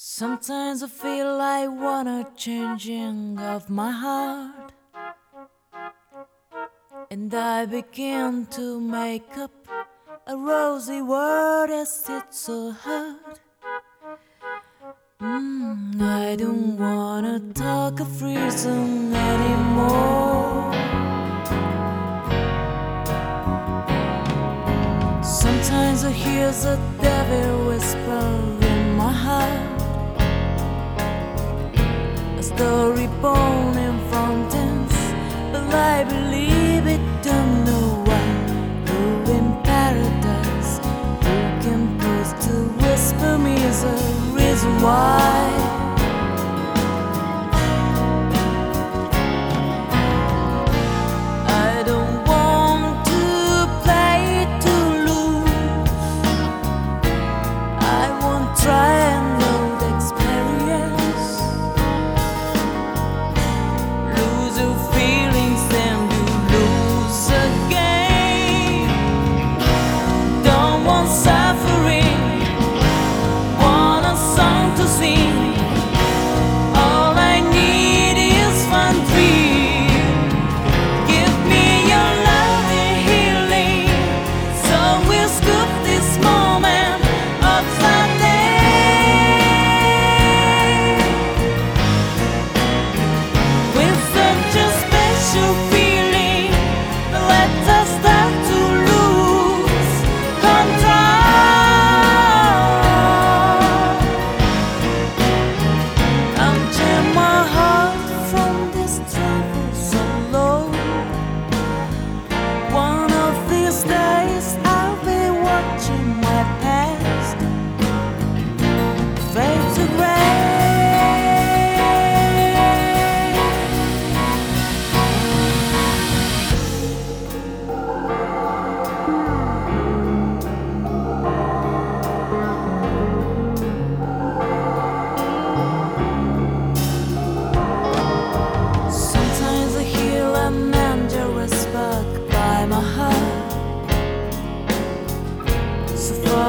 Sometimes I feel I wanna changing of my heart. And I begin to make up a rosy word as it's so hard. Mm, I don't wanna talk of reason anymore. Sometimes I hear the devil whisper in my heart story born in fountains, but I believe it don't know why. Who in paradise, who can pose to whisper me is a reason why?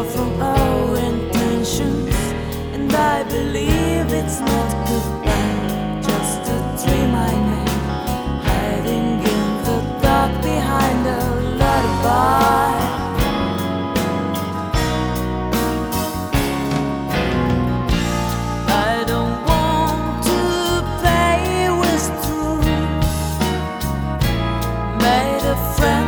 far from our intentions, and I believe it's not goodbye, just a dream I made, hiding in the dark behind a lullaby. I don't want to play with truth, made a friend.